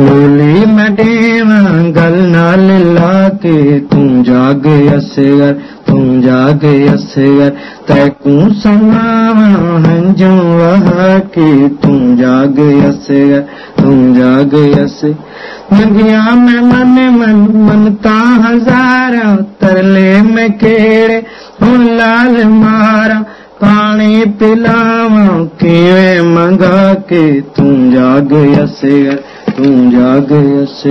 लोली में गल नाल ला के तूं असगर तूं जाग असगर तूं जाग अस मंगिया में मन मन मनता हजारा तरले में केड़े हुन लाल मारा पानी पिलावा केवे मंगा जाग असगर तूं जाॻे अस